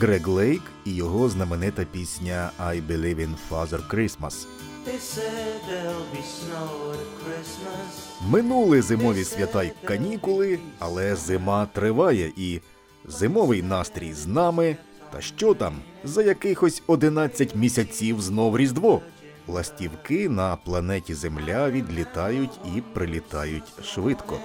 Грег Лейк і його знаменита пісня «I Believe in Father Christmas». Минули зимові свята й канікули, але зима триває і зимовий настрій з нами. Та що там? За якихось 11 місяців знов Різдво. Ластівки на планеті Земля відлітають і прилітають швидко.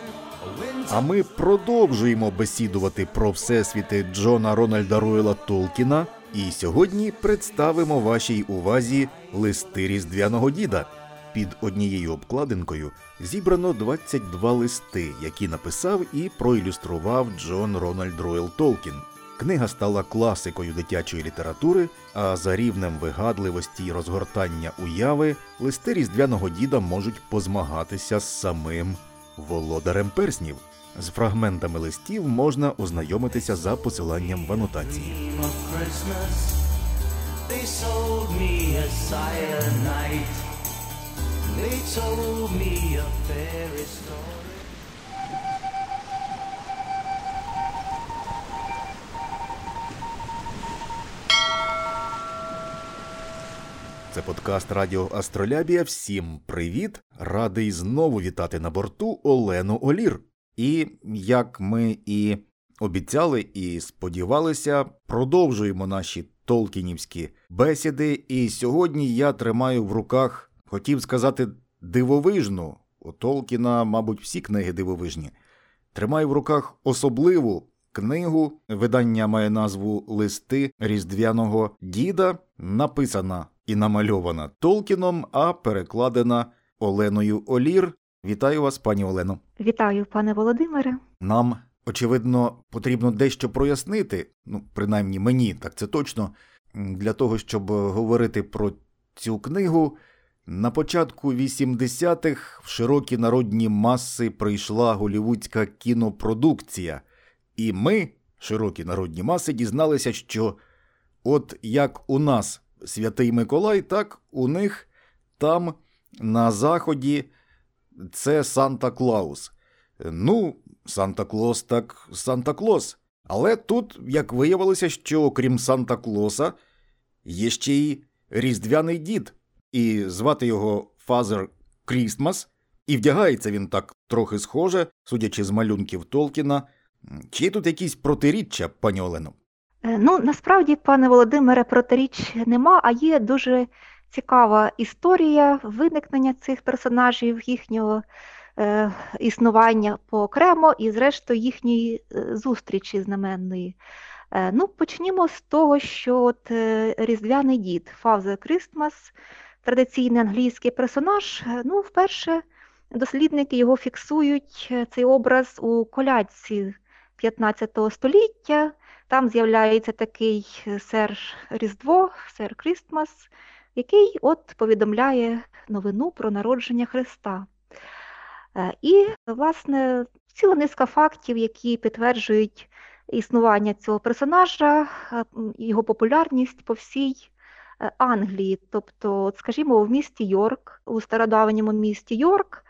А ми продовжуємо бесідувати про всесвіти Джона Рональда Руела Толкіна. І сьогодні представимо вашій увазі листи Різдвяного діда. Під однією обкладинкою зібрано 22 листи, які написав і проілюстрував Джон Рональд Ройл Толкін. Книга стала класикою дитячої літератури, а за рівнем вигадливості й розгортання уяви листи різдвяного діда можуть позмагатися з самим володарем перснів. З фрагментами листів можна ознайомитися за посиланням в анотації. They told me a fairy story. Це подкаст Радіо Астролябія. Всім привіт! Радий знову вітати на борту Олену Олір. І як ми і обіцяли і сподівалися, продовжуємо наші толкінівські бесіди. І сьогодні я тримаю в руках, хотів сказати, дивовижну. У Толкіна, мабуть, всі книги дивовижні. Тримаю в руках особливу книгу. Видання має назву Листи Різдвяного Діда, написана і намальована Толкіном, а перекладена Оленою Олір. Вітаю вас, пані Олено. Вітаю, пане Володимире. Нам, очевидно, потрібно дещо прояснити, ну, принаймні мені, так це точно, для того, щоб говорити про цю книгу. На початку 80-х в широкі народні маси прийшла голівудська кінопродукція, і ми, широкі народні маси, дізналися, що от як у нас Святий Миколай, так у них там на заході це Санта Клаус. Ну, Санта Клос так Санта Клос. Але тут, як виявилося, що окрім Санта Клоса, є ще й Різдвяний дід, і звати його Фазер Крістмас, і вдягається він так трохи схоже, судячи з малюнків Толкіна. Чи тут якісь протиріччя, пані Олено? Е, ну, насправді, пане Володимире, протиріч нема, а є дуже цікава історія виникнення цих персонажів, їхнього е, існування поокремо і, зрештою, їхньої е, зустрічі знаменної. Е, ну, Почнімо з того, що от е, Різдвяний дід Фавзе Крістмас, традиційний англійський персонаж, ну, вперше дослідники його фіксують цей образ у колядці 15 століття. Там з'являється такий сер Різдво, сер Крістмас, який от повідомляє новину про народження Христа. Е, і, власне, ціла низка фактів, які підтверджують існування цього персонажа, е, його популярність по всій е, Англії. Тобто, от, скажімо, в місті Йорк, у стародавньому місті Йорк,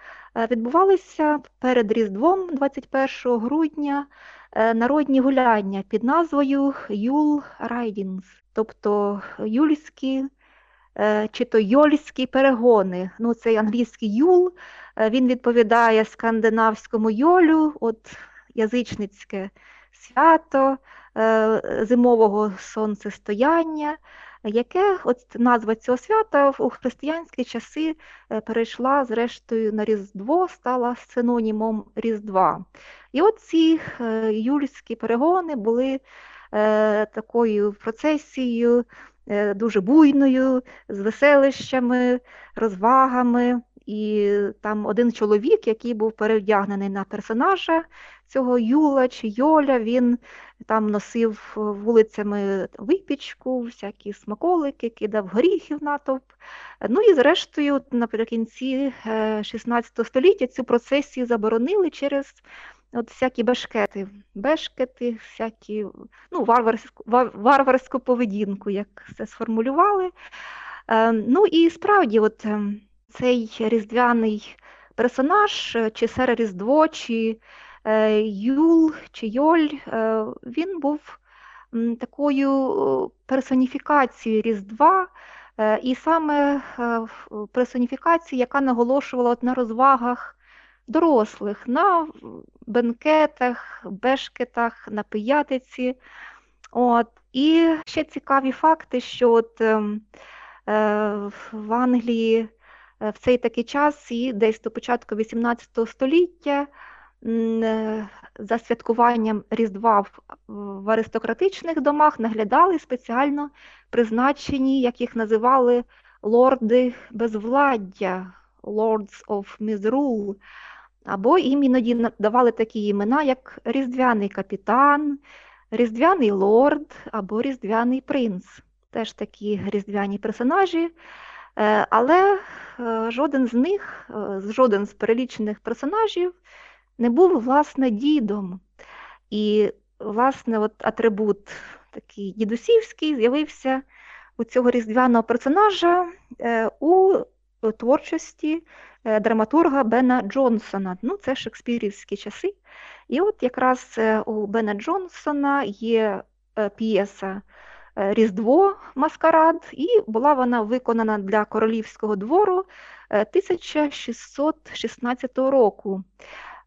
відбувалися перед Різдвом 21 грудня народні гуляння під назвою Yule Ridings, тобто юльські Е, чи то йольські перегони. Ну, Цей англійський Yule е, він відповідає скандинавському йолю, от язичницьке свято е, зимового сонцестояння, яке от назва цього свята у християнські часи перейшла зрештою на Різдво, стала синонімом Різдва. І от ці юльські перегони були такою процесією. Е, дуже буйною, з веселищами, розвагами. І там один чоловік, який був перевдягнений на персонажа цього Юла чи Йоля, він там носив вулицями випічку, всякі смаколики, кидав горіхів натовп. Ну і зрештою, наприкінці 16 е, століття цю процесію заборонили через От всякі бешкети, бешкети, всякі ну, варварську варварську поведінку, як це сформулювали. Е, Ну і справді, от е, цей різдвяний персонаж, е, чи Сере Різдво, чи е, Юл, чи Йоль, він був такою персоніфікацією Різдва, і саме персоніфікацію, яка наголошувала на розвагах дорослих, на бенкетах, бешкетах, на пиятиці. От. І ще цікаві факти, що от, ем, е, в Англії е, в цей такий час, і десь до початку XVIII століття, е, за святкуванням Різдва в, аристократичних домах наглядали спеціально призначені, як їх називали, лорди безвладдя, Lords of Misrule, або їм іноді давали такі імена, як Різдвяний капітан, Різдвяний лорд або Різдвяний принц. Теж такі різдвяні персонажі. Е, Але е, жоден з них, е, жоден з перелічених персонажів не був, власне, дідом. І, власне, от атрибут такий дідусівський з'явився у цього різдвяного персонажа у творчості драматурга Бена Джонсона. Ну, це шекспірівські часи. І от якраз е, у Бена Джонсона є е, п'єса е, Різдво Маскарад, і була вона виконана для королівського двору е, 1616 року.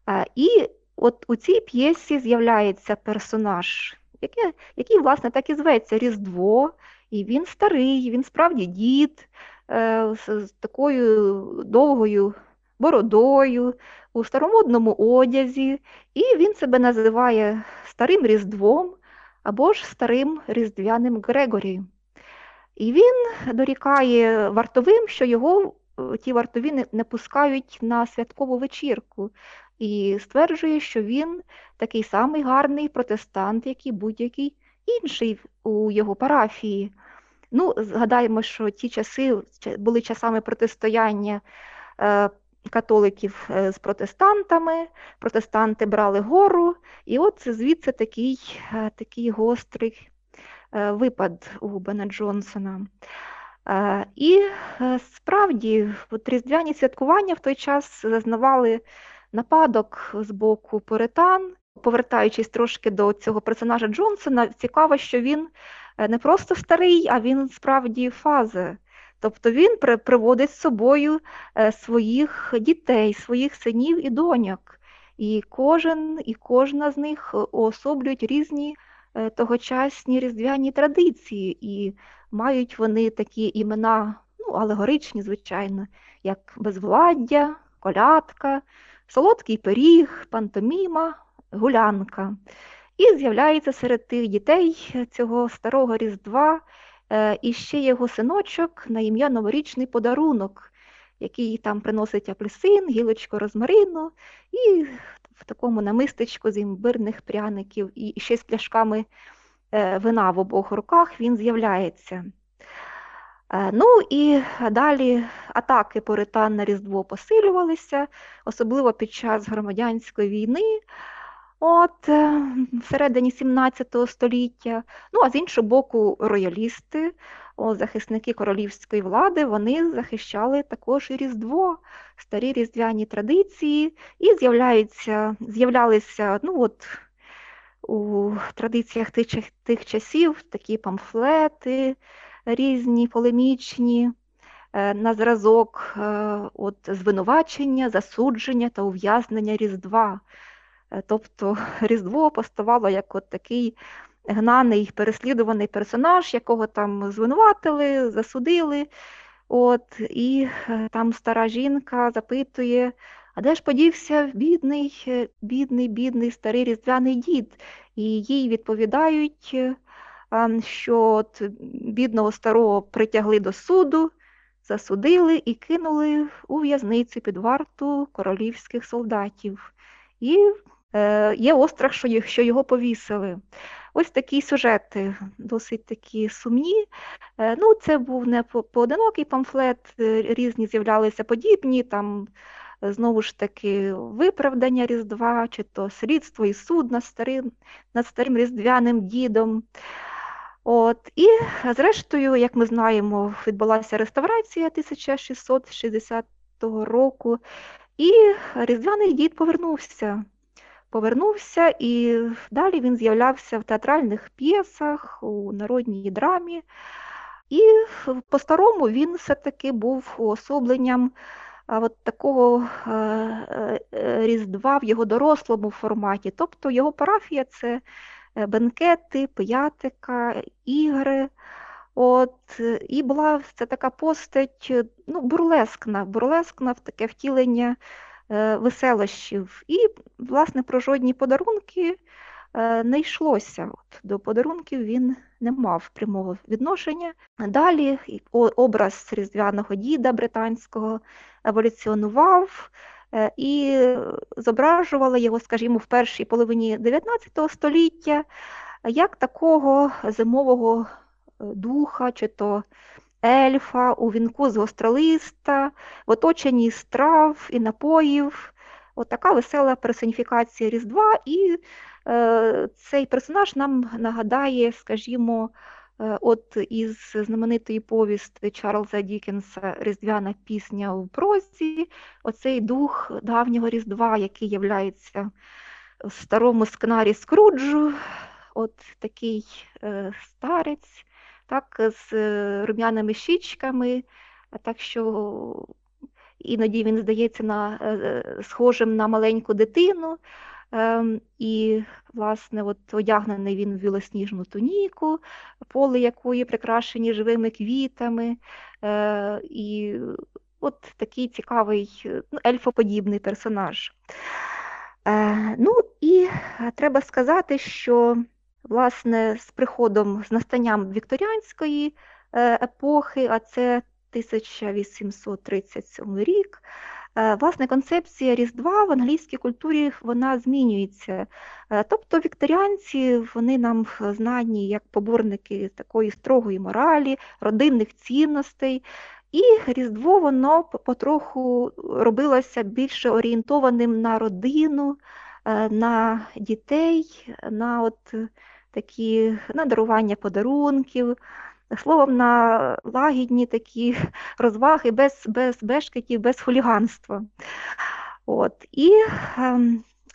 Е, І от у цій п'єсі з'являється персонаж, який, який, власне, так і зветься Різдво, і він старий, він справді дід е, з, з такою довгою бородою, у старомодному одязі, і він себе називає Старим Різдвом або ж Старим Різдвяним Грегорі. І він дорікає вартовим, що його е, ті вартові не, не пускають на святкову вечірку, і стверджує, що він такий самий гарний протестант, як і будь-який інший у його парафії. Ну, згадаємо, що ті часи були часами протистояння е, католиків е, з протестантами, протестанти брали гору, і от звідси такий, е, такий гострий випад у Бена Джонсона. І справді, різдвяні святкування в той час зазнавали нападок з боку пуритан. Повертаючись трошки до цього персонажа Джонсона, цікаво, що він не просто старий, а він справді фазе. Тобто він при- приводить з собою е, своїх дітей, своїх синів і доньок. І кожен і кожна з них е, уособлюють різні е, тогочасні різдвяні традиції, і мають вони такі імена, ну, алегоричні, звичайно, як безвладдя, колядка, солодкий пиріг, пантоміма, гулянка. І з'являється серед тих дітей цього старого Різдва е, і ще його синочок на ім'я Новорічний подарунок, який там приносить апельсин, гілочку розмарину і в такому намистечку з імбирних пряників, і ще з пляшками е, вина в обох руках він з'являється. Е, Ну і далі атаки поритан на Різдво посилювалися, особливо під час громадянської війни, от е, всередині 17 століття. Ну а з іншого боку, роялісти, о, захисники королівської влади, вони захищали також і Різдво, старі різдвяні традиції, і з'являються, з'являлися, ну от у традиціях тих, тих часів такі памфлети різні, полемічні, е, на зразок е, от, звинувачення, засудження та ув'язнення Різдва. Е, Тобто Різдво поставало як от такий гнаний, переслідуваний персонаж, якого там звинуватили, засудили. От, і е, там стара жінка запитує, а де ж подівся бідний, е, бідний, бідний старий різдвяний дід? І їй відповідають, ем, що от бідного старого притягли до суду, засудили і кинули у в'язницю під варту королівських солдатів. І є острах, що, їх- що його повісили. Ось такі сюжети, досить такі сумні. Е, Ну, це був не поодинокий памфлет, е, різні з'являлися подібні, там е, знову ж таки виправдання Різдва, чи то слідство і суд над старим, над старим різдвяним дідом. От, і зрештою, як ми знаємо, відбулася реставрація 1660 року, і Різдвяний дід повернувся. Повернувся, і далі він з'являвся в театральних п'єсах, у народній драмі. І по-старому він все-таки був уособленням от такого е, е, різдва в його дорослому форматі. Тобто його парафія це бенкети, пиятика, ігри. От, І була це така постать ну, бурлескна, бурлескна в таке втілення е, веселощів. І, власне, про жодні подарунки е, не йшлося. От, До подарунків він не мав прямого відношення. Далі образ різдвяного діда британського еволюціонував. Е, і зображували його, скажімо, в першій половині 19 століття як такого зимового духа, чи то ельфа у вінку з гостролиста, в оточенні страв і напоїв. От така весела персоніфікація Різдва, і е, цей персонаж нам нагадає, скажімо, е, от із знаменитої повісти Чарльза Дікенса Різдвяна пісня в прозі, оцей дух давнього Різдва, який являється в старому скнарі Скруджу, от такий е, старець, так, з е, рум'яними щічками, так що іноді він здається на, е, е, схожим на маленьку дитину. Ем, і, власне, от одягнений він в білосніжну туніку, поле якої прикрашені живими квітами. І от такий цікавий, ну, ельфоподібний персонаж. Ну і треба сказати, що Власне, з приходом, з настанням вікторіанської е, епохи, а це 1837 рік, е, власне, концепція Різдва в англійській культурі вона змінюється. Е, тобто вікторіанці вони нам знані як поборники такої строгої моралі, родинних цінностей. І Різдво воно потроху робилося більше орієнтованим на родину, на дітей, на от такі на подарунків, словом, на лагідні такі розваги без без бешкетів, без хуліганства. От. І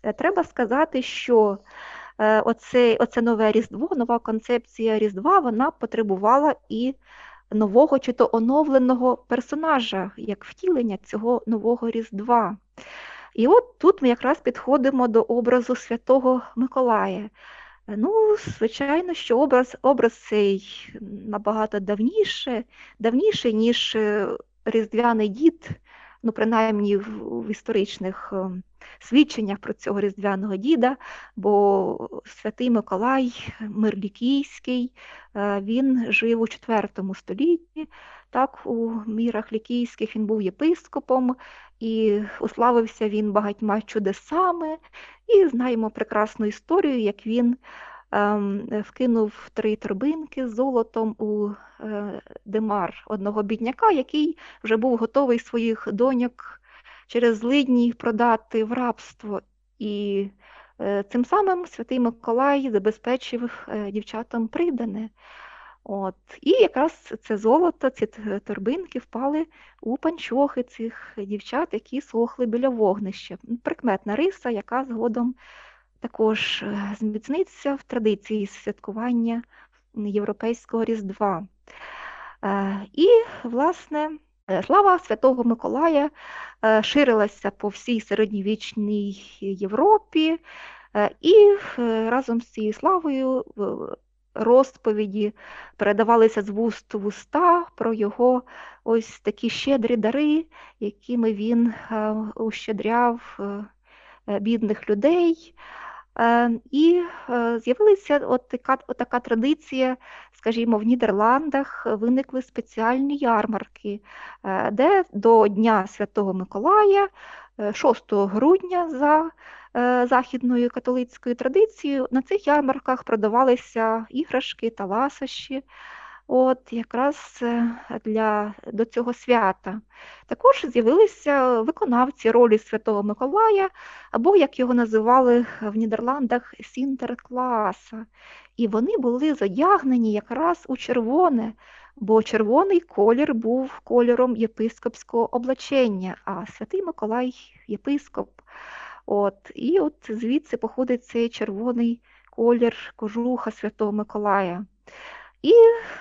е, треба сказати, що е, оце, оце нове Різдво, нова концепція Різдва, вона потребувала і нового чи то оновленого персонажа, як втілення цього нового Різдва. І от тут ми якраз підходимо до образу Святого Миколая. Ну, звичайно, що образ образ цей набагато давніше, давніший, ніж е, Різдвяний дід, ну, принаймні в, в історичних е, свідченнях про цього Різдвяного діда, бо Святий Миколай Мирлікійський, е, він жив у IV столітті, так, у мірах лікійських він був єпископом, і уславився він багатьма чудесами, і знаємо прекрасну історію, як він ем, вкинув три торбинки з золотом у е, Демар одного бідняка, який вже був готовий своїх доньок через злидні продати в рабство. І е, цим самим святий Миколай забезпечив е, дівчатам придане. От. І якраз це золото, ці торбинки впали у панчохи цих дівчат, які сохли біля вогнища. Прикметна риса, яка згодом також е, зміцниться в традиції святкування Європейського Різдва. І, власне, слава Святого Миколая ширилася по всій середньовічній Європі, і разом з цією славою розповіді передавалися з вуст в уста про його ось такі щедрі дари, якими він е, ущедряв е, е, бідних людей. І з'явилася от така, от така традиція, скажімо, в Нідерландах виникли спеціальні ярмарки, де до Дня Святого Миколая, 6 грудня за Е, західною католицькою традицією, на цих ярмарках продавалися іграшки та ласощі. От якраз е, для до цього свята. Також з'явилися виконавці ролі Святого Миколая, або, як його називали в Нідерландах, Сінтеркласа. І вони були задягнені якраз у червоне, бо червоний колір був кольором єпископського облачення, а святий Миколай єпископ. От, І от звідси походить цей червоний колір кожуха Святого Миколая. І,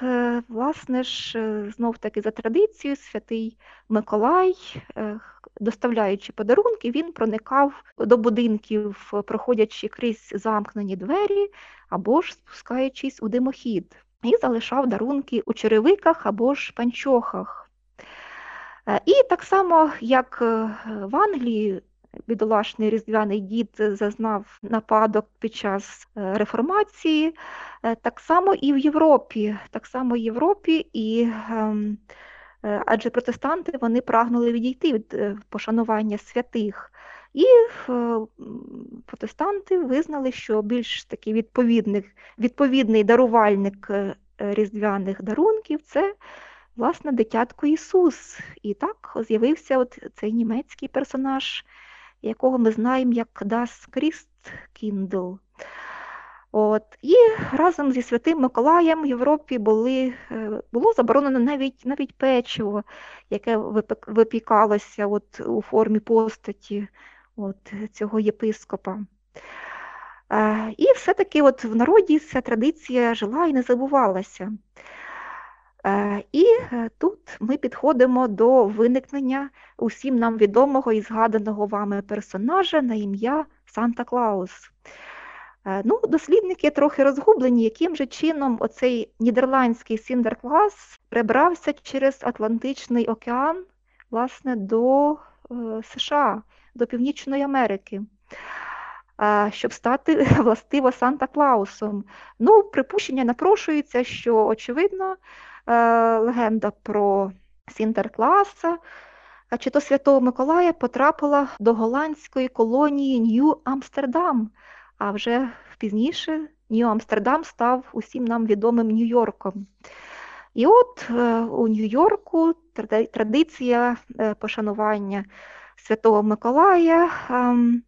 е, власне ж, е, знов таки за традицією, святий Миколай, е, доставляючи подарунки, він проникав до будинків, проходячи крізь замкнені двері або ж спускаючись у димохід, і залишав дарунки у черевиках або ж панчохах. І так само, як в Англії бідолашний різдвяний дід зазнав нападок під час е, реформації, е, так само і в Європі, так само в Європі, і ем, е, адже протестанти вони прагнули відійти від пошанування святих. І протестанти визнали, що більш такий відповідний, відповідний дарувальник різдвяних дарунків це власне дитятко Ісус. І так з'явився от цей німецький персонаж якого ми знаємо як Das Christkindl. От. І разом зі Святим Миколаєм в Європі були, е, було заборонено навіть навіть печиво, яке випікалося от, у формі постаті от, цього єпископа. Е, і все-таки от в народі ця традиція жила і не забувалася. Е, і е, тут ми підходимо до виникнення усім нам відомого і згаданого вами персонажа на ім'я Санта Клаус. Е, ну, Дослідники трохи розгублені, яким же чином оцей нідерландський Сіндерклас прибрався через Атлантичний океан власне, до США, до Північної Америки. Щоб стати властиво Санта Клаусом. Ну, припущення напрошується, що, очевидно, легенда про Сінтеркласа, чи то Святого Миколая потрапила до голландської колонії Нью-Амстердам, а вже пізніше Нью-Амстердам став усім нам відомим Нью-Йорком. І от е, у Нью-Йорку традиція е, пошанування Святого Миколая. Ем,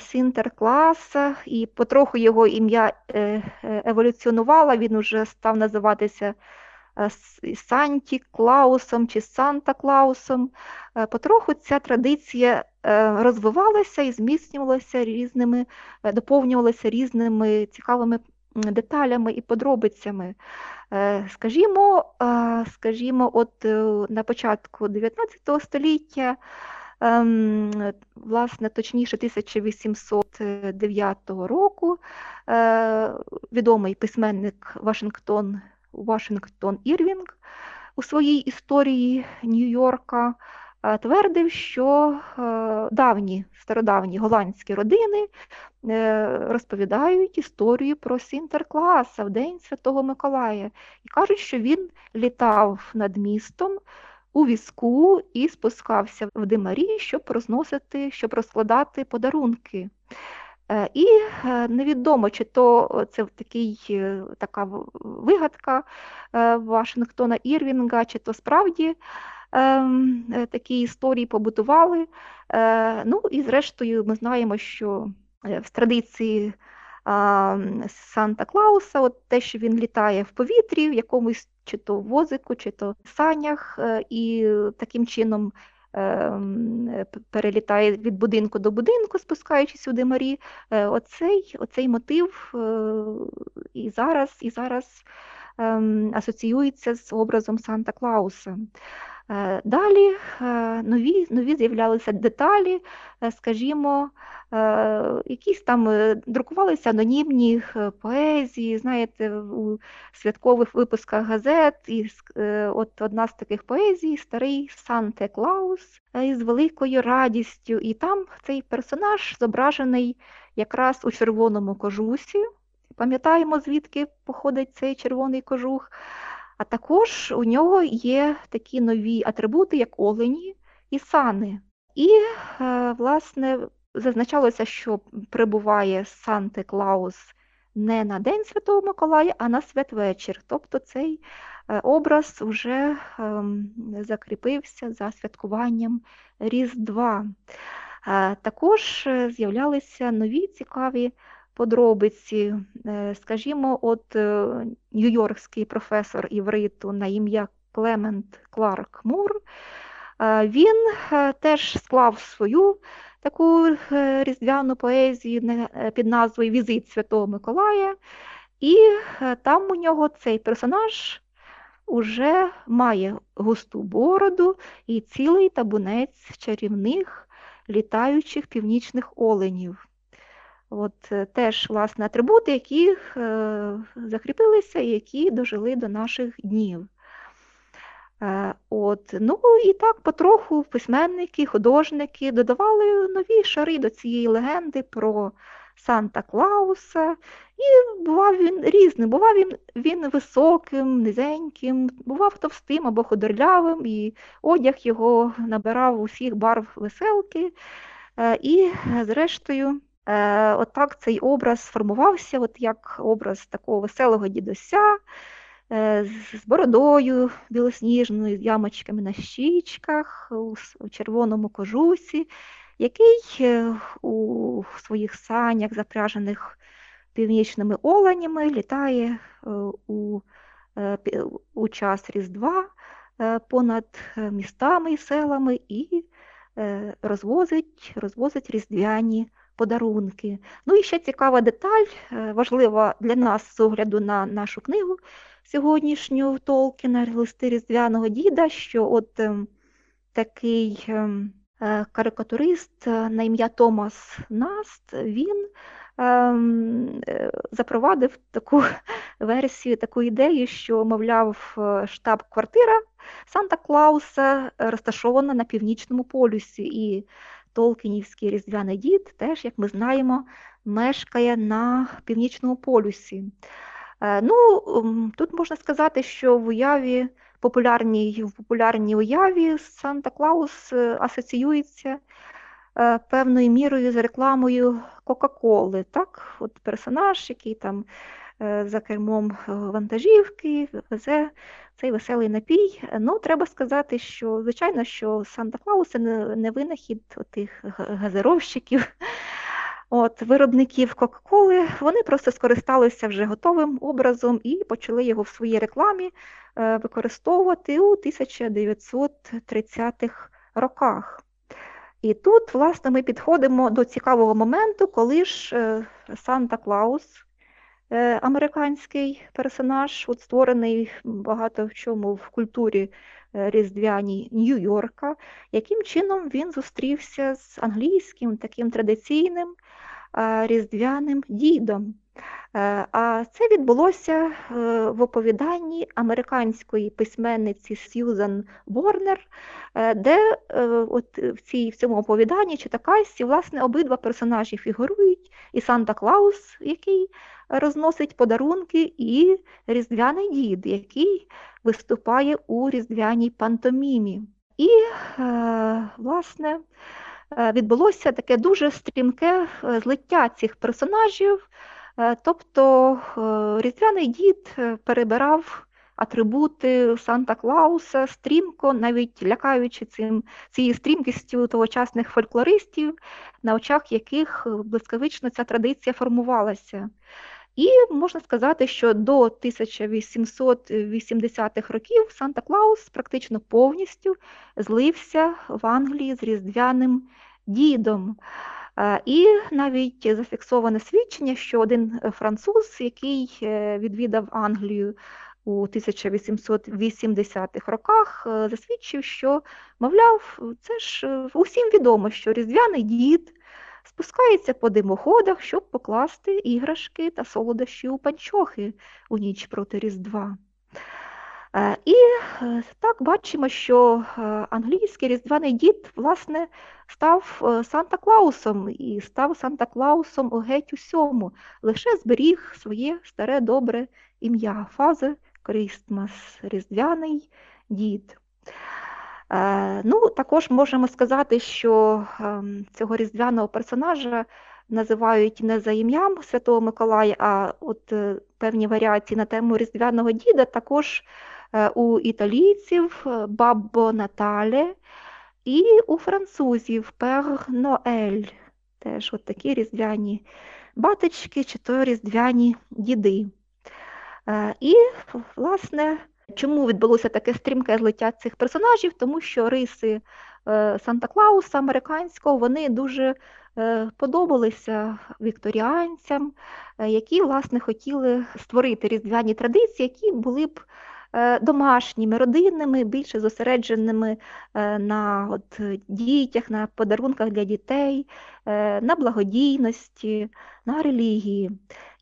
Сінтеркласа, і потроху його ім'я еволюціонувало, він уже став називатися Е, Санті Клаусом чи Санта Клаусом. Е, потроху ця традиція е, розвивалася і зміцнювалася різними, доповнювалася різними цікавими деталями і подробицями. Скажімо, скажімо, от на початку 19 століття, ем, власне, точніше 1809 року, відомий письменник Вашингтон Вашингтон Ірвінг у своїй історії Нью-Йорка е, твердив, що е, давні стародавні голландські родини е, розповідають історію про Сінтеркласа в День Святого Миколая і кажуть, що він літав над містом. У візку і спускався в димарі, щоб розносити, щоб розкладати подарунки. Е, і е, невідомо, чи то це такий, е, така вигадка Вашингтона Ірвінга, чи то справді ем, такі історії побудували. Ну і зрештою ми знаємо, що в традиції Санта Клауса, от те, що він літає в повітрі, в якомусь чи то возику, чи то санях, і таким чином перелітає від будинку до будинку, спускаючись у димарі. Е, оцей оцей мотив е, і зараз і зараз ем, асоціюється з образом Санта Клауса. Е, далі нові нові з'являлися деталі, скажімо, якісь там друкувалися анонімні поезії, знаєте, у святкових випусках газет. І от одна з таких поезій Старий Санте Клаус із великою радістю. І там цей персонаж зображений якраз у червоному кожусі. Пам'ятаємо, звідки походить цей червоний кожух. А також у нього є такі нові атрибути, як олені і сани. І, е, власне, зазначалося, що прибуває Санте Клаус не на День Святого Миколая, а на святвечір. Тобто цей е, образ вже ем, закріпився за святкуванням Різдва. Е, також з'являлися нові цікаві подробиці. Е, скажімо, от е, нью-йоркський професор івриту на ім'я Клемент Кларк Мур, е, він теж склав свою таку різдвяну поезію під назвою Візит Святого Миколая. І там у нього цей персонаж уже має густу бороду і цілий табунець чарівних літаючих північних оленів. От е, теж, власне, атрибути, які е, закріпилися і які дожили до наших днів. Е, От, ну і так потроху письменники, художники додавали нові шари до цієї легенди про Санта Клауса. І бував він різним. Бував він, він високим, низеньким, бував товстим або худорлявим, і одяг його набирав усіх барв веселки. Е, І, зрештою, е, отак цей образ сформувався, от як образ такого веселого дідуся е, з бородою білосніжною, з ямочками на щічках, у у червоному кожусі, який е, у своїх санях, запряжених північними оленями, літає е, у, е, у час Різдва понад містами і селами і розвозить, розвозить різдвяні подарунки. Ну і ще цікава деталь, е, важлива для нас з огляду на нашу книгу сьогоднішню Толкіна «Листи Різдвяного діда, що от ем, такий е, карикатурист е, на ім'я Томас Наст, він е, запровадив таку версію, таку ідею, що, мовляв, е, штаб-квартира Санта Клауса е, розташована на північному полюсі, і Толкінівський різдвяний дід теж, як ми знаємо, мешкає на північному полюсі. Е, Ну, тут можна сказати, що в уяві популярній, в популярній уяві Санта Клаус е, асоціюється е, певною мірою з рекламою Кока-Коли. Так? От персонаж, який там за кермом вантажівки везе цей веселий напій. Ну, треба сказати, що, звичайно, що Санта Клаус це не, винахід тих газировщиків. От, виробників Кока-Коли, вони просто скористалися вже готовим образом і почали його в своїй рекламі е, використовувати у 1930-х роках. І тут, власне, ми підходимо до цікавого моменту, коли ж е, Санта Клаус, американський персонаж, от створений багато в чому в культурі е, різдвяній Нью-Йорка, яким чином він зустрівся з англійським таким традиційним е, різдвяним дідом. Е, А це відбулося е, в оповіданні американської письменниці Сьюзан Ворнер, е, де е, от в, цій, в цьому оповіданні чи казці, власне, обидва персонажі фігурують, і Санта Клаус, який розносить подарунки, і Різдвяний дід, який виступає у різдвяній пантомімі. І, е, власне, е, відбулося таке дуже стрімке е, злиття цих персонажів. Тобто Різдвяний дід перебирав атрибути Санта Клауса стрімко, навіть лякаючи цим, цією стрімкістю тогочасних фольклористів, на очах яких е, блискавично ця традиція формувалася. І можна сказати, що до 1880-х років Санта Клаус практично повністю злився в Англії з Різдвяним дідом. Е, І навіть зафіксоване свідчення, що один француз, який е, відвідав Англію у 1880-х роках, е, засвідчив, що, мовляв, це ж е, усім відомо, що Різдвяний дід спускається по димоходах, щоб покласти іграшки та солодощі у панчохи у ніч проти Різдва. Е, І так бачимо, що англійський різдвяний дід, власне, став Санта-Клаусом і став Санта-Клаусом у геть усьому, лише зберіг своє старе добре ім'я Фазе Крістмас, Різдвяний дід. Е, Ну, також можемо сказати, що ем, цього різдвяного персонажа називають не за ім'ям Святого Миколая, а от е, певні варіації на тему різдвяного діда також е, у італійців Баббо Натале і у французів Пер Ноель. Теж от такі різдвяні батечки чи то різдвяні діди. І, власне, Чому відбулося таке стрімке злиття цих персонажів? Тому що риси е, Санта Клауса американського вони дуже е, подобалися вікторіанцям, е, які власне хотіли створити різдвяні традиції, які були б домашніми, родинними, більше зосередженими на от, дітях, на подарунках для дітей, на благодійності, на релігії.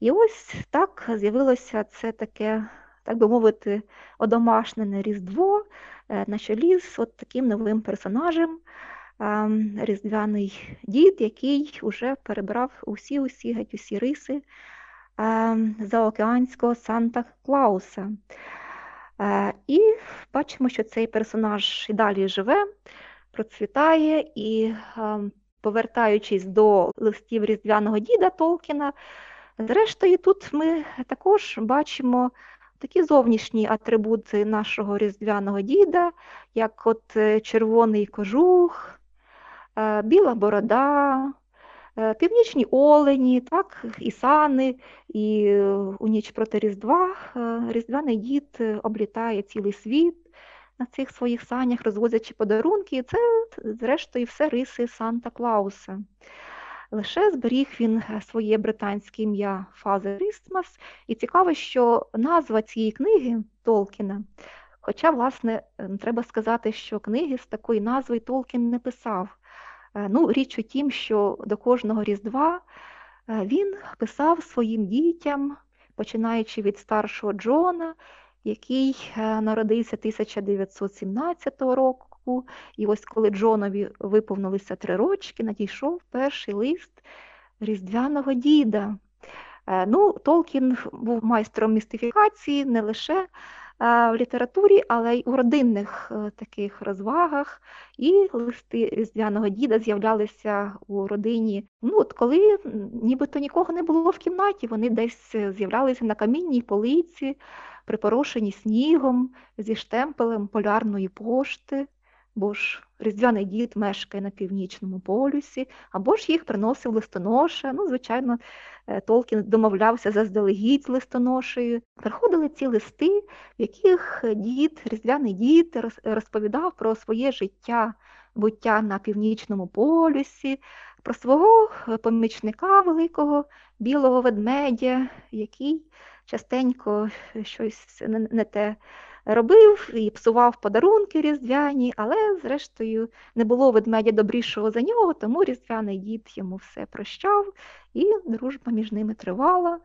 І ось так з'явилося це таке, так би мовити, одомашнене Різдво е, на чолі з от таким новим персонажем. ем, Різдвяний дід, який вже перебрав усі усі геть усі риси заокеанського Санта Клауса. Е, І бачимо, що цей персонаж і далі живе, процвітає і, ем, повертаючись до листів Різдвяного діда Толкіна, зрештою, тут ми також бачимо такі зовнішні атрибути нашого різдвяного діда, як от е, червоний кожух, е, біла борода, е, північні олені, так, і сани, і у ніч проти Різдва різдвяний дід облітає цілий світ на цих своїх санях, розвозячи подарунки. І це, зрештою, все риси Санта Клауса. Лише зберіг він е, своє британське ім'я Father Christmas. І цікаво, що назва цієї книги Толкіна, хоча, власне, е, треба сказати, що книги з такою назвою Толкін не писав. Е, Ну, річ у тім, що до кожного Різдва він писав своїм дітям, починаючи від старшого Джона, який народився 1917 року. І ось коли Джонові виповнилися три рочки, надійшов перший лист Різдвяного діда. Е, Ну, Толкін був майстром містифікації не лише е, в літературі, але й у родинних е, таких розвагах. І листи Різдвяного діда з'являлися у родині. Ну, от коли нібито нікого не було в кімнаті, вони десь з'являлися на камінній полиці, припорошені снігом, зі штемпелем полярної пошти. Бо ж Різдвяний дід мешкає на північному полюсі, або ж їх приносив листоноша. Ну, звичайно, е, Толкін домовлявся заздалегідь з листоношею. Приходили ці листи, в яких дід, Різдвяний дід розповідав про своє життя, буття на північному полюсі, про свого е, помічника великого білого ведмедя, який частенько щось не, не те робив і псував подарунки різдвяні, але, зрештою, не було ведмедя добрішого за нього, тому різдвяний дід йому все прощав, і дружба між ними тривала.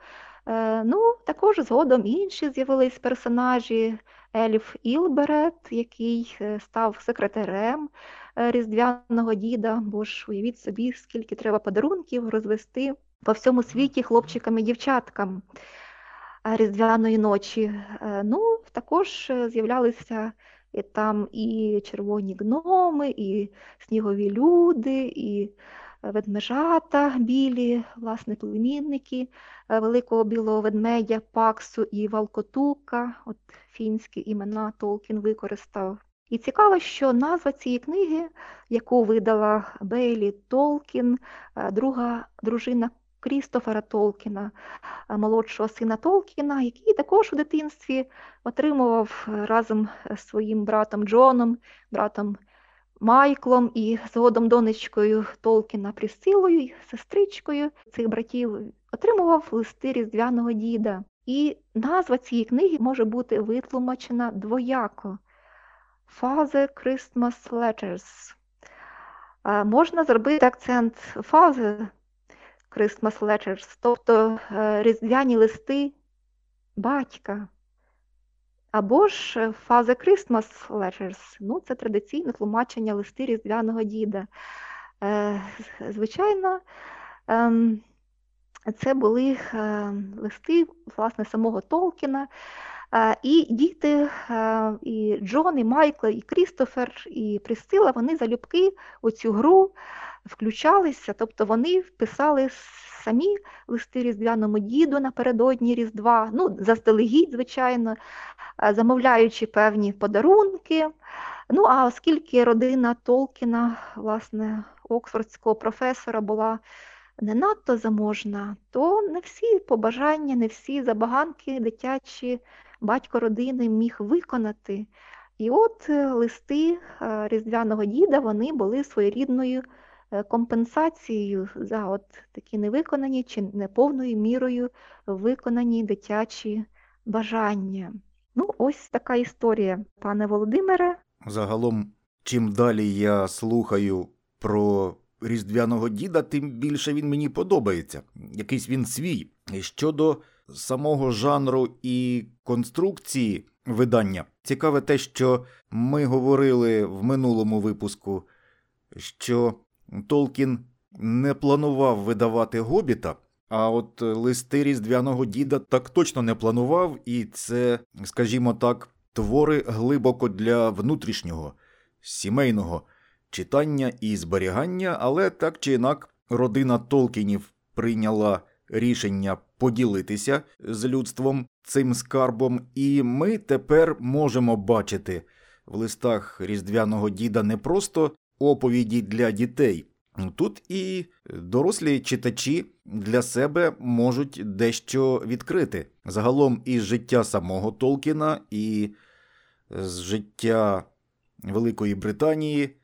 Е, Ну, також згодом інші з'явились персонажі. Ельф Ілберет, який е, став секретарем е, різдвяного діда, бо ж уявіть собі, скільки треба подарунків розвести по всьому світі хлопчикам і дівчаткам різдвяної ночі. Е, Ну, також е, з'являлися там і червоні гноми, і снігові люди, і е, ведмежата білі, власне, племінники е, великого білого ведмедя Паксу і Валкотука. От фінські імена Толкін використав. І цікаво, що назва цієї книги, яку видала Бейлі Толкін, е, друга дружина Крістофера Толкіна, е, молодшого сина Толкіна, який також у дитинстві отримував е, разом з своїм братом Джоном, братом Майклом і згодом донечкою Толкіна Присилою, сестричкою цих братів, отримував листи Різдвяного діда. І назва цієї книги може бути витлумачена двояко. Father Christmas Letters. Можна зробити акцент Father Christmas Letters, тобто е, різдвяні листи батька. Або ж е, Father Christmas Letters. Ну, це традиційне тлумачення листи різдвяного діда. Е, Звичайно, ем, це були листи власне самого Толкіна. І діти, і Джон, і Майкл, і Крістофер, і Присцила, вони залюбки у цю гру включалися, тобто вони писали самі листи Різдвяному діду напередодні Різдва, ну, заздалегідь, звичайно, е, замовляючи певні подарунки. Ну, а оскільки родина Толкіна, власне, оксфордського професора була не надто заможна, то не всі побажання, не всі забаганки дитячі батько родини міг виконати. І от е, листи е, Різдвяного діда вони були своєрідною компенсацією за от такі невиконані чи неповною мірою виконані дитячі бажання. Ну, ось така історія, пане Володимире. Загалом, чим далі я слухаю про Різдвяного діда, тим більше він мені подобається. Якийсь він свій. І Щодо самого жанру і конструкції видання, цікаве те, що ми говорили в минулому випуску, що Толкін не планував видавати гобіта. А от листи Різдвяного діда так точно не планував, і це, скажімо так, твори глибоко для внутрішнього, сімейного читання і зберігання, але так чи інак родина Толкінів прийняла рішення поділитися з людством цим скарбом, і ми тепер можемо бачити в листах Різдвяного діда не просто оповіді для дітей. Тут і дорослі читачі для себе можуть дещо відкрити. Загалом із життя самого Толкіна, і з життя Великої Британії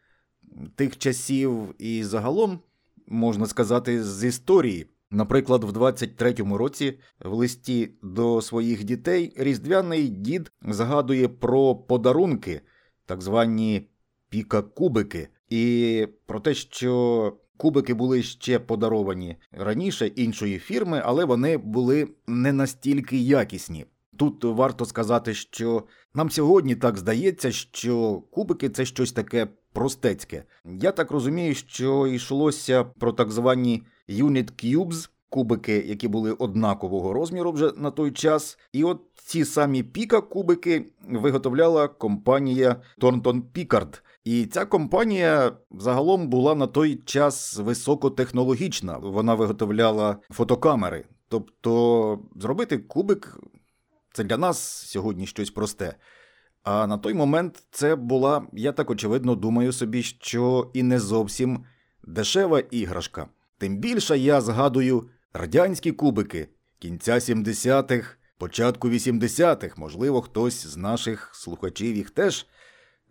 тих часів, і загалом, можна сказати, з історії. Наприклад, в 23-му році в листі до своїх дітей різдвяний дід згадує про подарунки, так звані піка-кубики, і про те, що кубики були ще подаровані раніше іншої фірми, але вони були не настільки якісні. Тут варто сказати, що нам сьогодні так здається, що кубики це щось таке простецьке. Я так розумію, що йшлося про так звані Unit Cubes, кубики, які були однакового розміру вже на той час. І от ці самі піка кубики виготовляла компанія Thornton Pickard. І ця компанія загалом була на той час високотехнологічна. Вона виготовляла фотокамери. Тобто зробити кубик це для нас сьогодні щось просте. А на той момент це була, я так очевидно думаю собі, що і не зовсім дешева іграшка. Тим більше я згадую радянські кубики кінця 70-х, початку 80-х, можливо, хтось з наших слухачів їх теж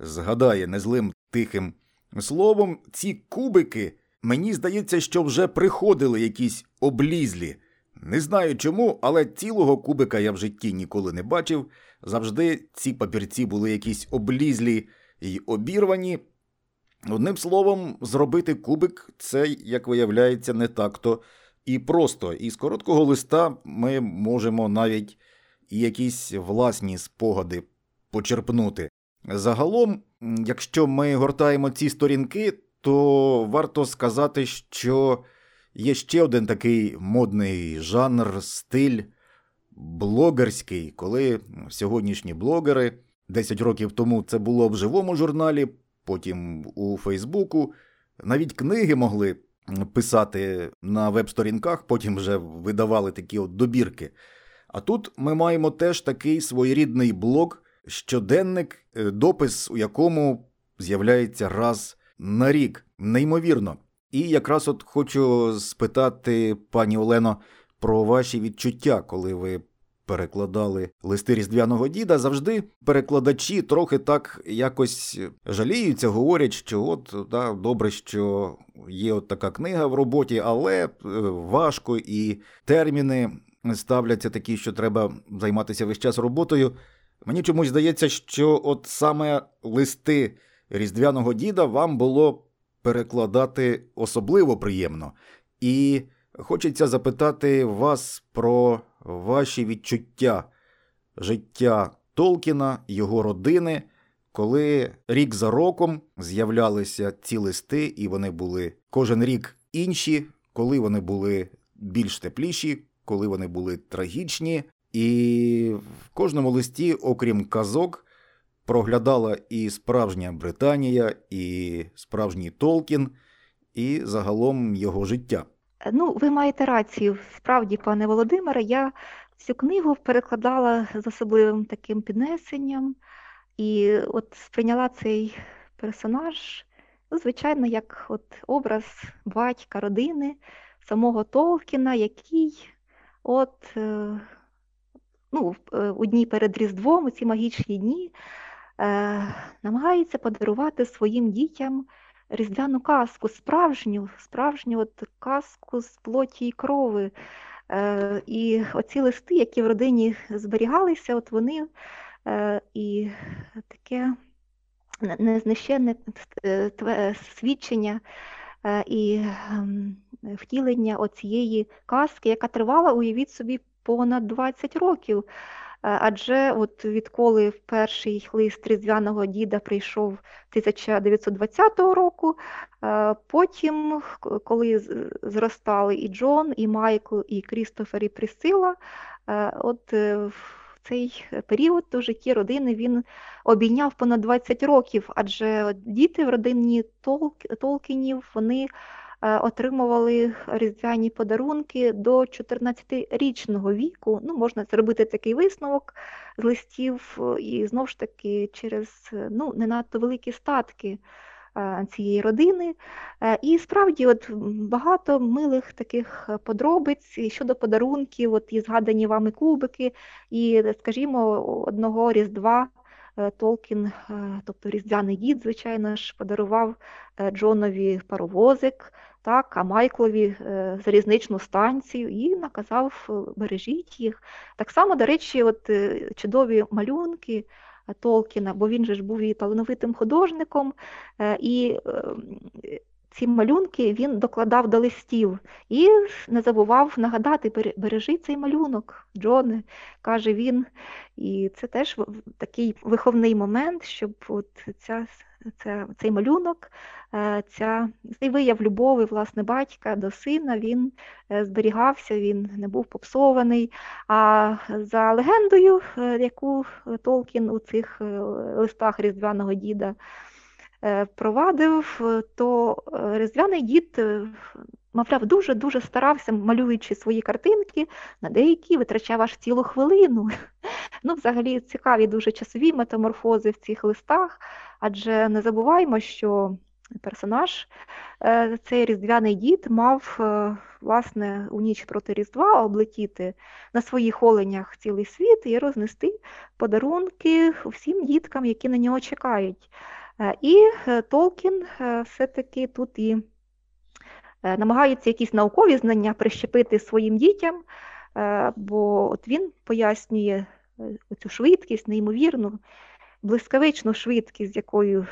згадає незлим тихим словом. Ці кубики, мені здається, що вже приходили якісь облізлі. Не знаю чому, але цілого кубика я в житті ніколи не бачив. Завжди ці папірці були якісь облізлі й обірвані. Одним словом, зробити кубик це, як виявляється, не так-то і просто. І з короткого листа ми можемо навіть і якісь власні спогади почерпнути. Загалом, якщо ми гортаємо ці сторінки, то варто сказати, що є ще один такий модний жанр, стиль блогерський, коли сьогоднішні блогери 10 років тому це було в живому журналі, потім у Фейсбуку, навіть книги могли писати на веб-сторінках, потім вже видавали такі от добірки. А тут ми маємо теж такий своєрідний блог, щоденник, е, допис, у якому з'являється раз на рік. Неймовірно. І якраз от хочу спитати, пані Олено, про ваші відчуття, коли ви перекладали листи Різдвяного діда. Завжди перекладачі трохи так якось жаліються, говорять, що от да, добре, що є от така книга в роботі, але е, важко і терміни ставляться такі, що треба займатися весь час роботою. Мені чомусь здається, що от саме листи Різдвяного діда вам було перекладати особливо приємно. І хочеться запитати вас про ваші відчуття життя Толкіна, його родини, коли рік за роком з'являлися ці листи, і вони були кожен рік інші, коли вони були більш тепліші, коли вони були трагічні. І в кожному листі, окрім казок, проглядала і справжня Британія, і справжній Толкін, і загалом його життя. Ну, ви маєте рацію. Справді, пане Володимире, я цю книгу перекладала з особливим таким піднесенням і от сприйняла цей персонаж, ну, звичайно, як от образ батька родини, самого Толкіна, який от е, ну, у дні перед Різдвом, у ці магічні дні, намагається подарувати своїм дітям різдвяну казку, справжню, справжню от казку з плоті і крови. І оці листи, які в родині зберігалися, от вони і таке незнищенне е, свідчення е, і ем, втілення оцієї казки, яка тривала, уявіть собі, понад 20 років. Е, адже от відколи перший лист різдвяного діда прийшов 1920 року, потім, коли зростали і Джон, і Майкл, і Крістофер, і Присила, от цей період у житті родини він обійняв понад 20 років, адже діти в родині Толкінів вони е, отримували різдвяні подарунки до 14-річного віку. Ну, Можна зробити такий висновок з листів, і знову ж таки через ну, не надто великі статки. Е, цієї родини. Е, і справді от багато милих таких подробиць щодо подарунків, от і згадані вами кубики, і, скажімо, одного різдва. Е, Толкін, тобто різдвяний дід, звичайно ж, подарував Джонові паровозик, так, а Майклові залізничну станцію і наказав бережіть їх. Так само, до речі, от чудові малюнки Толкіна, бо він же ж був і талановитим художником, е, і ем, ці малюнки він докладав до листів і не забував нагадати, бережи цей малюнок, Джоне, каже він. І це теж такий виховний момент, щоб от ця, ця, цей малюнок, е, ця, цей вияв любові власне, батька до сина, він е, зберігався, він не був попсований. А за легендою, е, яку Толкін у цих листах Різдвяного діда провадив, то Різдвяний дід мовляв, дуже-дуже старався, малюючи свої картинки, на деякі витрачав аж цілу хвилину. Ну, Взагалі цікаві дуже часові метаморфози в цих листах, адже не забуваємо, що персонаж, е, цей різдвяний дід, мав е, власне, у ніч проти Різдва облетіти на своїх оленях цілий світ і рознести подарунки всім діткам, які на нього чекають. Е, і Толкін все-таки тут і Е, намагаються якісь наукові знання прищепити своїм дітям, е, бо от він пояснює е, цю швидкість, неймовірну, блискавичну швидкість, з якою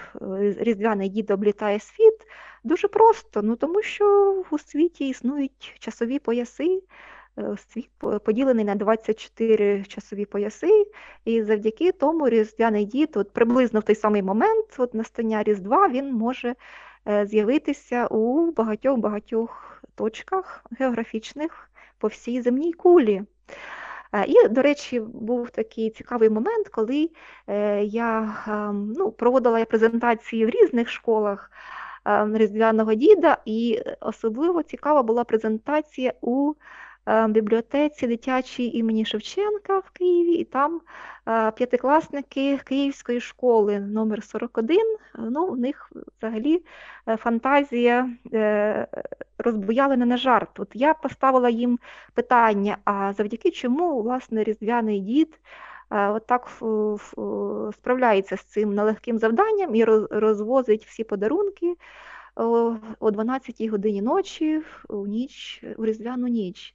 різдвяний дід облітає світ, дуже просто, ну тому що у світі існують часові пояси. Світ поділений на 24 часові пояси, і завдяки тому різдвяний дід, от приблизно в той самий момент от настання Різдва, він може Е, з'явитися у багатьох-багатьох точках географічних по всій земній кулі. Е, і, до речі, був такий цікавий момент, коли е, я ну, проводила презентації в різних школах Різдвяного діда, і особливо цікава була презентація у Е, бібліотеці дитячій імені Шевченка в Києві, і там е, п'ятикласники Київської школи номер 41 ну, у них взагалі е, фантазія розбуялена на жарт. От Я поставила їм питання, а завдяки чому власне різдвяний дід отак справляється з цим нелегким завданням і розвозить всі подарунки о 12 годині ночі у ніч, у різдвяну ніч.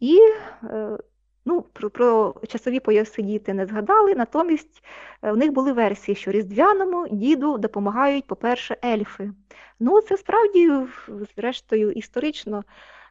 І е, ну, про, про часові пояси діти не згадали, натомість у них були версії, що різдвяному діду допомагають, по-перше, ельфи. Ну, це справді, зрештою, історично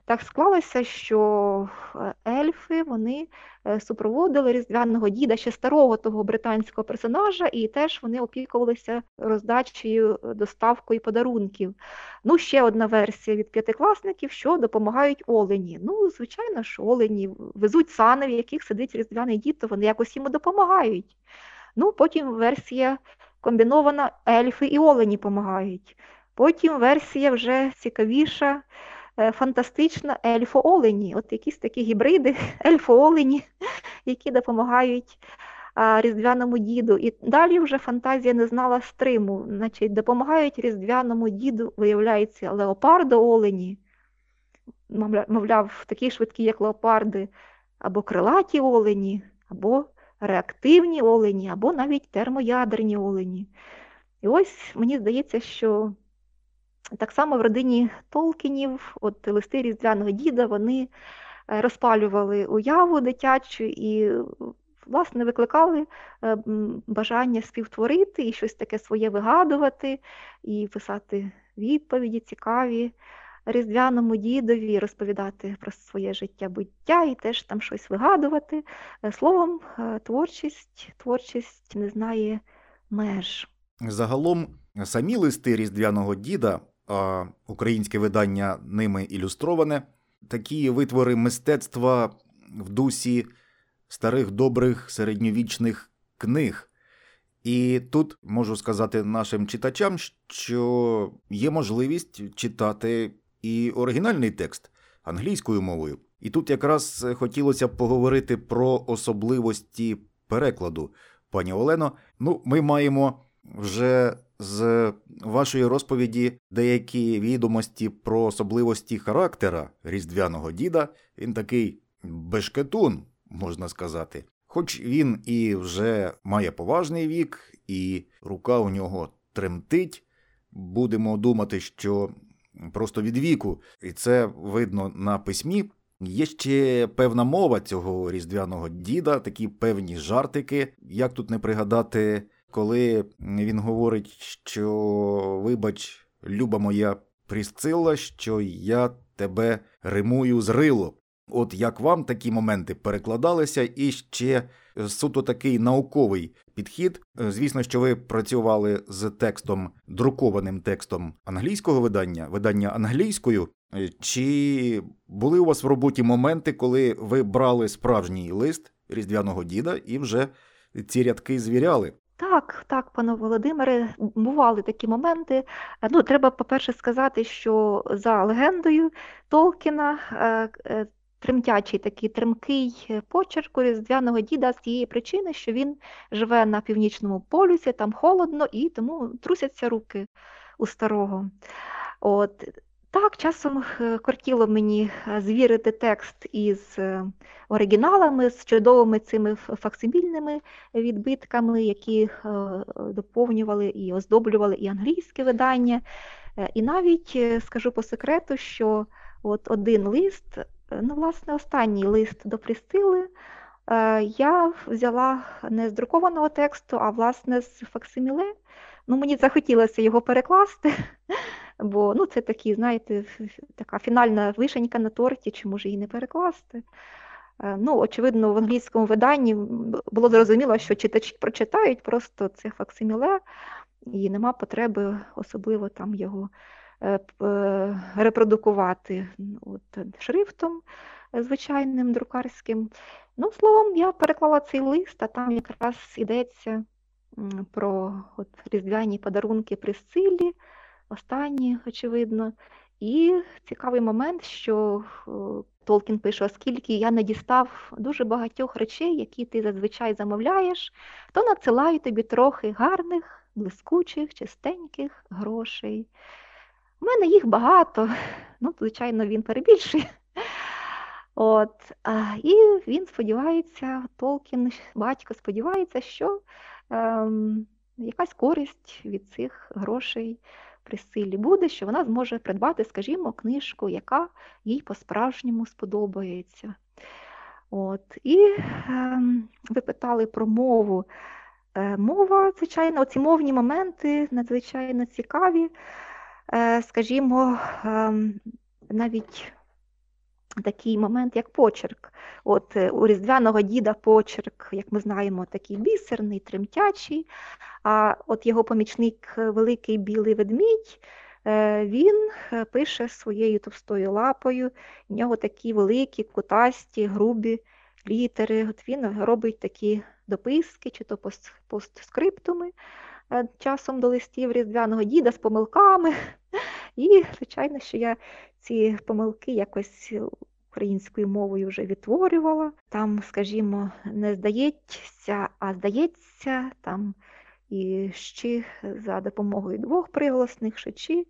так склалося, що е, ельфи вони е, супроводили різдвяного діда ще старого того британського персонажа, і теж вони опікувалися роздачею, е, доставкою подарунків. Ну, ще одна версія від п'ятикласників, що допомагають олені. Ну, звичайно ж, олені везуть сани, в яких сидить різдвяний дід, то вони якось йому допомагають. Ну, Потім версія комбінована ельфи і олені допомагають. Потім версія вже цікавіша. Е, фантастична ельфо-олені, от якісь такі гібриди, ельфо-олені, які допомагають різдвяному діду. І далі вже фантазія не знала стриму. Значить, Допомагають різдвяному діду, виявляється, леопардо-олені, мовляв, такі швидкі, як леопарди, або крилаті олені, або реактивні олені, або навіть термоядерні олені. І ось мені здається, що так само в родині Толкінів, от листи Різдвяного діда, вони е, розпалювали уяву дитячу і, власне, викликали е, бажання співтворити і щось таке своє вигадувати, і писати відповіді цікаві різдвяному дідові, розповідати про своє життя буття і теж там щось вигадувати. Е, словом, творчість, творчість не знає меж. Загалом самі листи Різдвяного діда а українське видання ними ілюстроване. Такі витвори мистецтва в дусі старих добрих середньовічних книг. І тут можу сказати нашим читачам, що є можливість читати і оригінальний текст англійською мовою. І тут якраз хотілося б поговорити про особливості перекладу. Пані Олено, ну, ми маємо вже з вашої розповіді деякі відомості про особливості характера різдвяного діда. Він такий бешкетун, можна сказати. Хоч він і вже має поважний вік, і рука у нього тремтить, будемо думати, що просто від віку, і це видно на письмі. Є ще певна мова цього різдвяного діда, такі певні жартики. Як тут не пригадати коли він говорить, що вибач, люба моя Прісцила, що я тебе римую з рило. От як вам такі моменти перекладалися, і ще суто такий науковий підхід. Звісно, що ви працювали з текстом, друкованим текстом англійського видання, видання англійською. Чи були у вас в роботі моменти, коли ви брали справжній лист різдвяного діда і вже ці рядки звіряли? Так, так, пане Володимире, бували такі моменти. Е, ну, треба, по-перше, сказати, що за легендою Толкіна е, е, тремтячий такий тремкий почерк у різдвяного діда з тієї причини, що він живе на північному полюсі, там холодно, і тому трусяться руки у старого. От. Так, часом е, кортіло мені е, звірити текст із е, оригіналами, з чудовими цими факсимільними відбитками, які доповнювали і оздоблювали і англійське видання. І навіть скажу по секрету, що от один лист, ну, власне, останній лист до Прістили, я взяла не з друкованого тексту, а власне з факсиміле. Ну, Мені захотілося його перекласти. Бо ну, це такі, знаєте, така фінальна вишенька на торті, чи може її не перекласти. Е, ну, Очевидно, в англійському виданні було зрозуміло, що читачі прочитають просто це факсиміле, і нема потреби особливо там його е, е, репродукувати от, шрифтом звичайним друкарським. Ну, Словом, я переклала цей лист, а там якраз йдеться про от, різдвяні подарунки при силі останні, очевидно. І цікавий момент, що е, Толкін пише, оскільки я не дістав дуже багатьох речей, які ти зазвичай замовляєш, то надсилаю тобі трохи гарних, блискучих, чистеньких грошей. У мене їх багато, ну, звичайно, він перебільшує. От, І він сподівається, Толкін, батько сподівається, що ем, якась користь від цих грошей при силі буде, що вона зможе придбати, скажімо, книжку, яка їй по-справжньому сподобається. От. І е, ви питали про мову. Е, Мова, звичайно, ці мовні моменти надзвичайно цікаві. Е, Скажімо, е, навіть такий момент, як почерк. От е, У Різдвяного діда почерк, як ми знаємо, такий бісерний, тремтячий, а от його помічник е, Великий Білий Ведмідь, е, він пише своєю товстою лапою, в нього такі великі, кутасті, грубі літери. От Він робить такі дописки, чи то постскриптуми часом до листів Різдвяного діда з помилками. І, звичайно, що я ці помилки якось українською мовою вже відтворювала. Там, скажімо, не здається, а здається, там і щі за допомогою двох приголосних шичі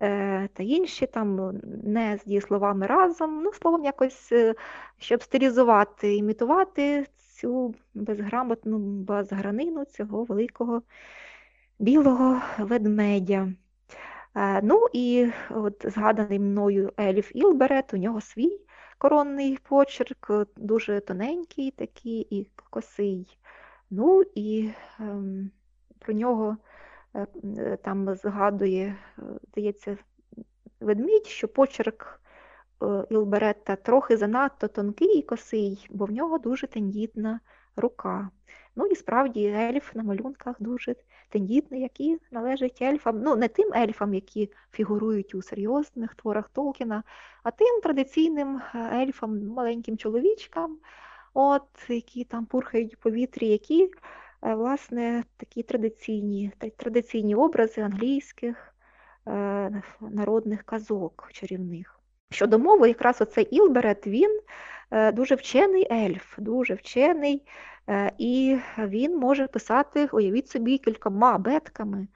е, та інші там не з дієсловами разом. Ну, словом, якось, е, щоб стилізувати, імітувати цю безграмотну безгранину цього великого білого ведмедя. Е, Ну і от згаданий мною Еліф Ілберет, у нього свій коронний почерк, е, дуже тоненький такий і косий. Ну і ем, про нього е, там згадує, здається, ведмідь, що почерк е, Ілберетта трохи занадто тонкий і косий, бо в нього дуже тендітна рука. Ну і справді ельф на малюнках дуже тендітний, який належить ельфам, ну не тим ельфам, які фігурують у серйозних творах Толкіна, а тим традиційним е, ельфам, маленьким чоловічкам, от, які там пурхають у повітрі, які, е, власне, такі традиційні, традиційні образи англійських е, народних казок чарівних. Щодо мови, якраз оцей Ілберет, він е, дуже вчений ельф, дуже вчений, е, і він може писати, уявіть собі, кількома абетками.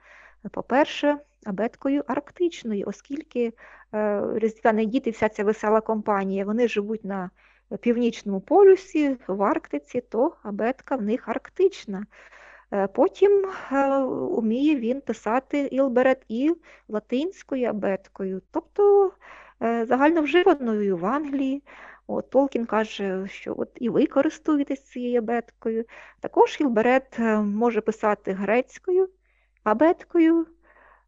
По-перше, абеткою арктичною, оскільки е, різдвяні діти, вся ця весела компанія, вони живуть на північному полюсі, в Арктиці, то абетка в них арктична. Е, Потім е, уміє він писати Ілберет і латинською абеткою, тобто е, загальновживаною в Англії. От, Толкін каже, що от і ви користуєтесь цією абеткою. Також Ілберет е, може писати грецькою, абеткою,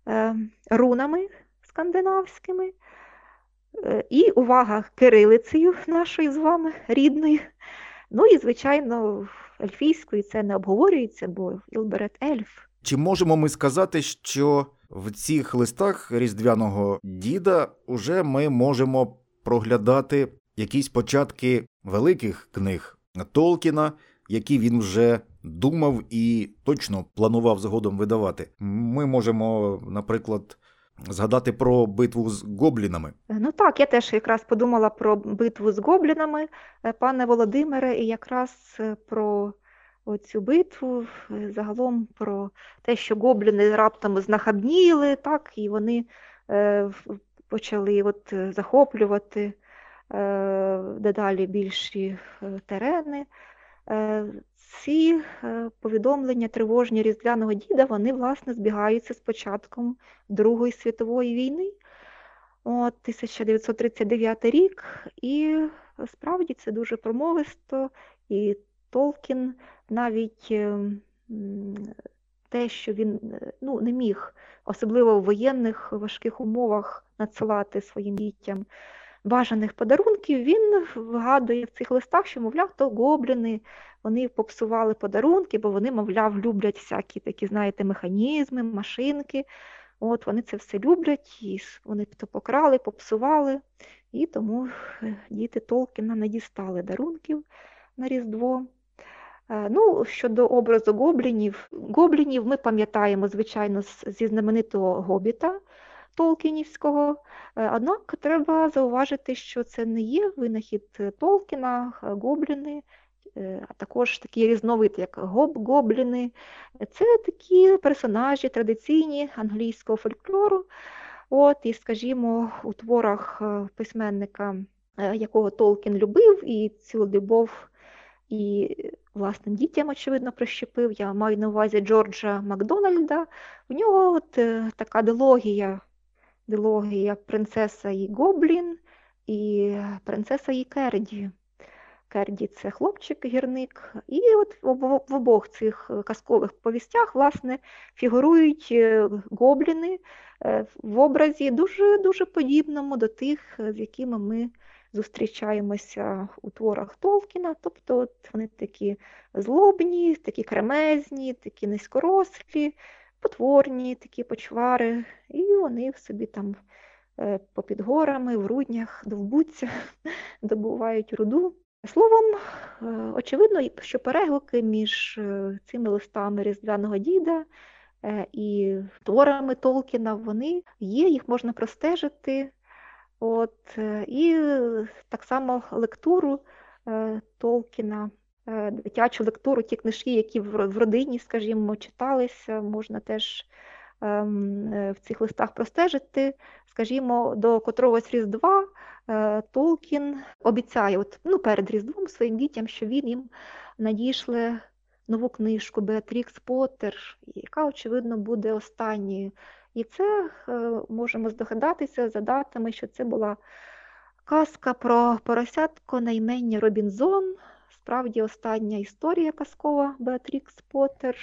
е, рунами скандинавськими. Е, І увага кирилицею нашою з вами рідною. Ну і, звичайно, ельфійською це не обговорюється, бо Ілберет ельф. Чи можемо ми сказати, що в цих листах різдвяного діда уже ми можемо проглядати якісь початки великих книг Толкіна, які він вже думав і точно планував згодом видавати? Ми можемо, наприклад, згадати про битву з гоблінами. Ну так, я теж якраз подумала про битву з гоблінами, е, пане Володимире, і якраз е, про цю битву, е, загалом про те, що гобліни раптом знахабніли, так, і вони е, почали от, е, захоплювати е, дедалі більші е, терени. Е, Ці е, повідомлення тривожні Різдвяного діда, вони, власне, збігаються з початком Другої світової війни. От 1939 рік, і справді це дуже промовисто, і Толкін навіть е, те, що він е, ну, не міг, особливо в воєнних важких умовах, надсилати своїм дітям бажаних подарунків, він вгадує в цих листах, що, мовляв, то гобліни, вони попсували подарунки, бо вони, мовляв, люблять всякі такі, знаєте, механізми, машинки. От вони це все люблять, і вони то покрали, попсували, і тому е, діти Толкіна не дістали дарунків на Різдво. Е, Ну, щодо образу гоблінів, гоблінів ми пам'ятаємо, звичайно, зі знаменитого Гобіта Толкінівського. Е, Однак треба зауважити, що це не є винахід е, Толкіна, гобліни, е, а також такі різновид, як гоб-гобліни. Це такі персонажі традиційні англійського фольклору. От, і, скажімо, у творах письменника, якого Толкін любив, і цю любов і власним дітям, очевидно, прищепив. Я маю на увазі Джорджа Макдональда. У нього от така дилогія, дилогія принцеса і Гоблін і принцеса і Керді. Керді це хлопчик-гірник. І от в обох цих казкових повістях, власне, фігурують е, гобліни е, в образі дуже дуже подібному до тих, з якими ми зустрічаємося у творах Толкіна. Тобто от вони такі злобні, такі кремезні, такі низькорослі, потворні, такі почвари, і вони собі там е, попід горами, в руднях довбуться, добувають руду. Словом, е, очевидно, що переглуки між е, цими листами Різдвяного діда і творами Толкіна, вони є, їх можна простежити. От, і так само лектуру Толкіна, дитячу лектуру, ті книжки, які в родині, скажімо, читалися, можна теж ем, е, в цих листах простежити. Скажімо, до котрогось Різдва е, Толкін обіцяє, от, ну, перед Різдвом своїм дітям, що він їм надійшли нову книжку Беатрікс Поттер, яка, очевидно, буде останньою. І це е, можемо здогадатися за датами, що це була казка про поросятко на імення Робінзон. Справді остання історія казкова Беатрікс Поттер,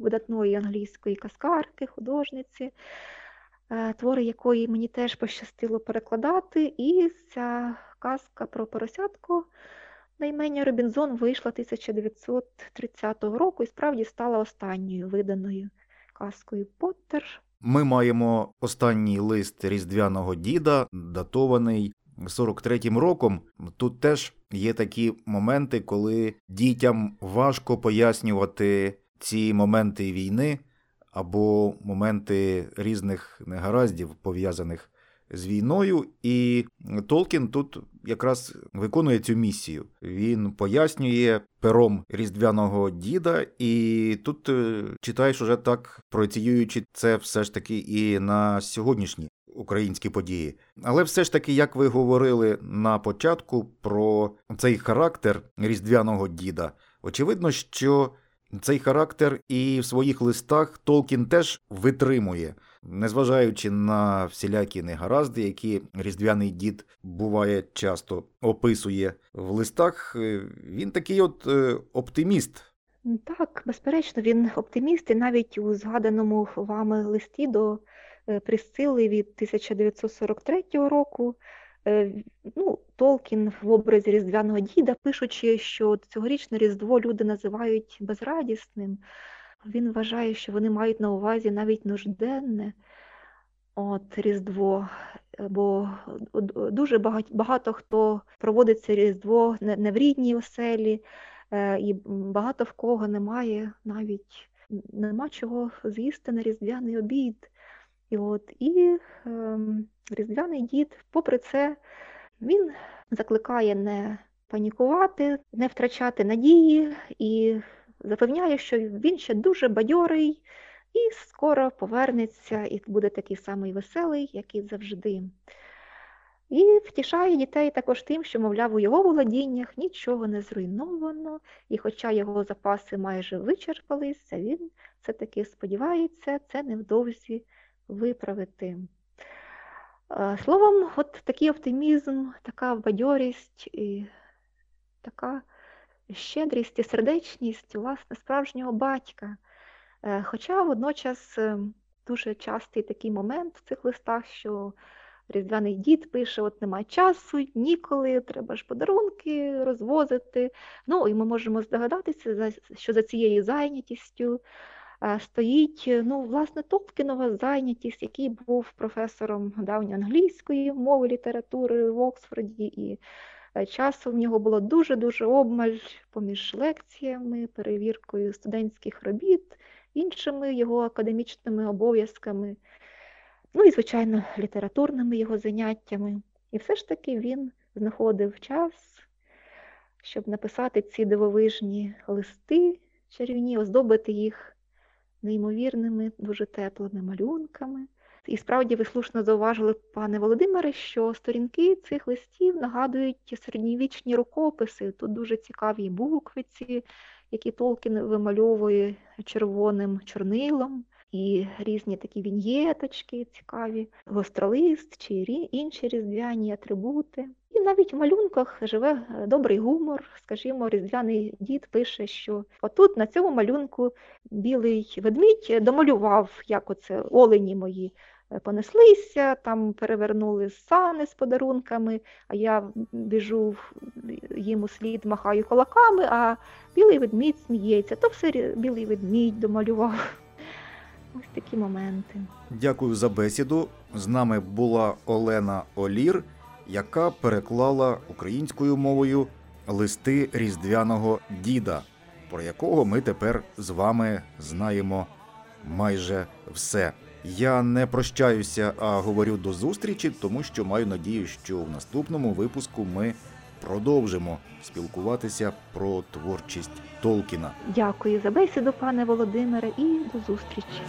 видатної англійської казкарки, художниці, е, твори якої мені теж пощастило перекладати. І ця казка про поросятко на імення Робінзон вийшла 1930 року і справді стала останньою виданою казкою Поттер. Ми маємо останній лист різдвяного діда, датований 43-м роком. Тут теж є такі моменти, коли дітям важко пояснювати ці моменти війни або моменти різних негараздів, пов'язаних з війною. І Толкін тут якраз виконує цю місію. Він пояснює пером різдвяного діда, і тут е, читаєш уже так, проеціюючи це все ж таки і на сьогоднішні українські події. Але все ж таки, як ви говорили на початку про цей характер різдвяного діда, очевидно, що цей характер і в своїх листах Толкін теж витримує, незважаючи на всілякі негаразди, які різдвяний дід буває часто описує в листах. е, Він такий от е, оптиміст. Так, безперечно, він оптиміст, і навіть у згаданому вами листі до е, Присцили від 1943 року. е, Ну, Толкін в образі Різдвяного діда, пишучи, що цьогорічне Різдво люди називають безрадісним, він вважає, що вони мають на увазі навіть нужденне от, Різдво, бо дуже багать- багато хто проводить це Різдво не не в рідній оселі, е, і багато в кого немає навіть нема чого з'їсти на різдвяний обід. І от і ем, різдвяний дід, попри це, він закликає не панікувати, не втрачати надії і запевняє, що він ще дуже бадьорий і скоро повернеться, і буде такий самий веселий, як і завжди. І втішає дітей також тим, що, мовляв, у його володіннях нічого не зруйновано, і хоча його запаси майже вичерпалися, він все-таки сподівається це невдовзі виправити. Е, Словом, от такий оптимізм, така бадьорість і така щедрість і сердечність, власне, справжнього батька. Е, Хоча водночас е, дуже частий такий момент в цих листах, що Різдвяний дід пише: от немає часу, ніколи, треба ж подарунки розвозити. Ну, і ми можемо здогадатися, що за цією зайнятістю стоїть, е, ну, власне, Толкінова зайнятість, який був професором давньоанглійської мови, літератури в Оксфорді, і е, часу в нього було дуже-дуже обмаль поміж лекціями, перевіркою студентських робіт, іншими його академічними обов'язками, ну і, звичайно, літературними його заняттями. І все ж таки він знаходив час, щоб написати ці дивовижні листи чарівні, оздобити їх неймовірними, дуже теплими малюнками. І справді ви слушно зауважили, пане Володимире, що сторінки цих листів нагадують середньовічні рукописи. Тут дуже цікаві буквиці, які Толкін вимальовує червоним чорнилом, і різні такі віньєточки цікаві, гостролист чи інші різдвяні атрибути. І навіть в малюнках живе е, добрий гумор. Скажімо, різдвяний дід пише, що отут на цьому малюнку білий ведмідь домалював, як оце олені мої е, понеслися, там перевернули сани з подарунками, а я біжу їм у слід, махаю кулаками, а білий ведмідь сміється. То все білий ведмідь домалював. Ось такі моменти. Дякую за бесіду. З нами була Олена Олір, яка переклала українською мовою листи різдвяного діда, про якого ми тепер з вами знаємо майже все. Я не прощаюся, а говорю до зустрічі, тому що маю надію, що в наступному випуску ми продовжимо спілкуватися про творчість Толкіна. Дякую за бесіду, пане Володимире, і до зустрічі.